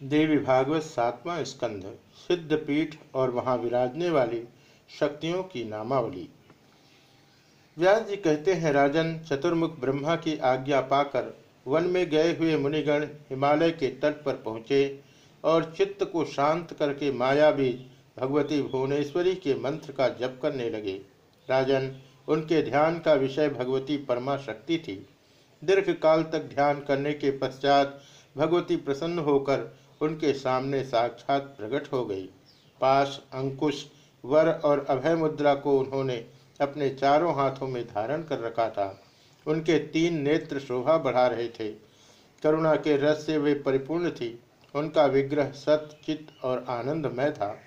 देवी भागवत सातवां स्कंध सिद्ध पीठ और वहाँ विराजने वाली शक्तियों की नामावली। व्यास जी कहते हैं, राजन, चतुर्मुख ब्रह्मा की आज्ञा पाकर वन में गए हुए मुनिगण हिमालय के तट पर पहुँचे और चित्त को शांत करके माया बीज भगवती भुवनेश्वरी के मंत्र का जप करने लगे। राजन, उनके ध्यान का विषय भगवती परमा शक्ति थी। दीर्घ काल तक ध्यान करने के पश्चात भगवती प्रसन्न होकर उनके सामने साक्षात प्रकट हो गई। पास अंकुश, वर और अभय मुद्रा को उन्होंने अपने चारों हाथों में धारण कर रखा था। उनके तीन नेत्र शोभा बढ़ा रहे थे। करुणा के रस से वे परिपूर्ण थी। उनका विग्रह सत और आनंदमय था।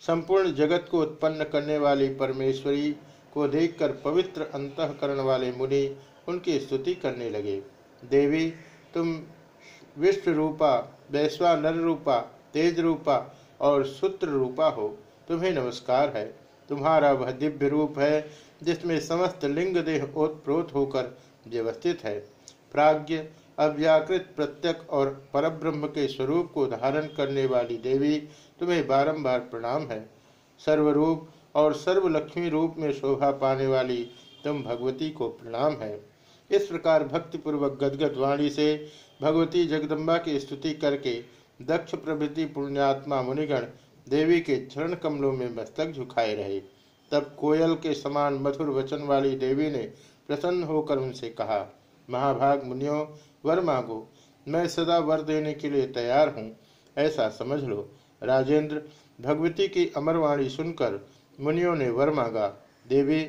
संपूर्ण जगत को उत्पन्न करने वाली परमेश्वरी को देखकर पवित्र अंतकरण वाले मुनि उनकी स्तुति करने लगे। देवी, तुम विश्व रूपा वैश्वा नर रूपा तेज रूपा और सूत्र रूपा हो। तुम्हें नमस्कार है। तुम्हारा वह दिव्य रूप है, जिसमें समस्त लिंग देह ओतप्रोत होकर व्यवस्थित है। प्राज्ञ, अव्याकृत प्रत्यक और परब्रह्म के स्वरूप को धारण करने वाली देवी तुम्हें बारंबार प्रणाम है। सर्वरूप और सर्वलक्ष्मी रूप में शोभा पाने वाली तुम भगवती को प्रणाम है। इस प्रकार भक्तिपूर्वक गदगद वाणी से भगवती जगदम्बा की स्तुति करके दक्ष प्रभृति पुण्यात्मा मुनिगण देवी के चरण कमलों में मस्तक झुकाए रहे। तब कोयल के समान मधुर वचन वाली देवी ने प्रसन्न होकर उनसे कहा, महाभाग मुनियों, वर मांगो। मैं सदा वर देने के लिए तैयार हूँ। ऐसा समझ लो राजेंद्र भगवती की अमरवाणी सुनकर मुनियों ने वर मांगा। देवी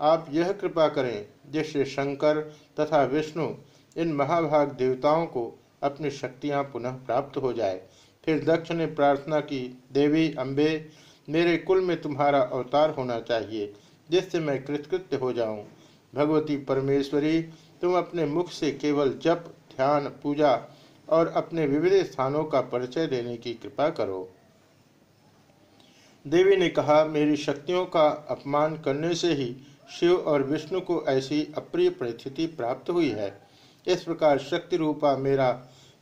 आप यह कृपा करें जिससे शंकर तथा विष्णु इन महाभाग देवताओं को अपनी शक्तियाँ पुनः प्राप्त हो जाए। फिर दक्ष ने प्रार्थना की, देवी अम्बे, मेरे कुल में तुम्हारा अवतार होना चाहिए, जिससे मैं कृतकृत्य हो जाऊँ। भगवती परमेश्वरी, तुम अपने मुख से केवल जप, ध्यान, पूजा और अपने विविध स्थानों का परिचय देने की कृपा करो। देवी ने कहा, मेरी शक्तियों का अपमान करने से ही शिव और विष्णु को ऐसी अप्रिय परिस्थिति प्राप्त हुई है। इस प्रकार शक्ति रूपा मेरा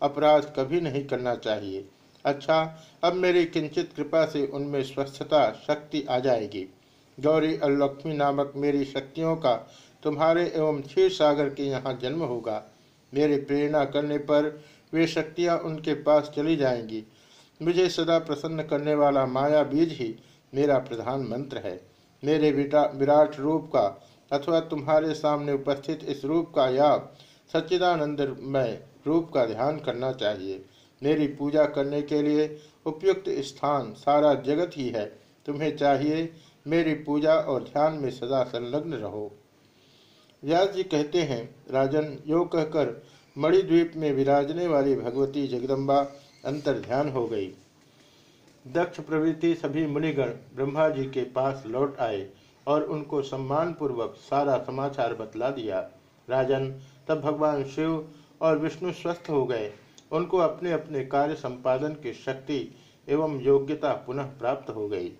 अपराध कभी नहीं करना चाहिए। अच्छा अब मेरी किंचित कृपा से उनमें स्वस्थता, शक्ति आ जाएगी। गौरी और लक्ष्मी नामक मेरी शक्तियों का तुम्हारे एवं क्षीर सागर के यहाँ जन्म होगा। मेरे प्रेरणा करने पर वे शक्तियाँ उनके पास चली जाएँगी। मुझे सदा प्रसन्न करने वाला माया बीज ही मेरा प्रधान मंत्र है। मेरे विराट रूप का अथवा तुम्हारे सामने उपस्थित इस रूप का या सच्चिदानंदमय रूप का ध्यान करना चाहिए। मेरी पूजा करने के लिए उपयुक्त स्थान सारा जगत ही है। तुम्हें चाहिए मेरी पूजा और ध्यान में सदा संलग्न रहो। व्यास जी कहते हैं, राजन, यो कहकर मणिद्वीप में विराजने वाली भगवती जगदम्बा अंतर ध्यान हो गई। दक्ष प्रवृत्ति सभी मुनिगण ब्रह्मा जी के पास लौट आए और उनको सम्मान पूर्वक सारा समाचार बतला दिया। राजन, तब भगवान शिव और विष्णु स्वस्थ हो गए। उनको अपने अपने कार्य संपादन की शक्ति एवं योग्यता पुनः प्राप्त हो गई।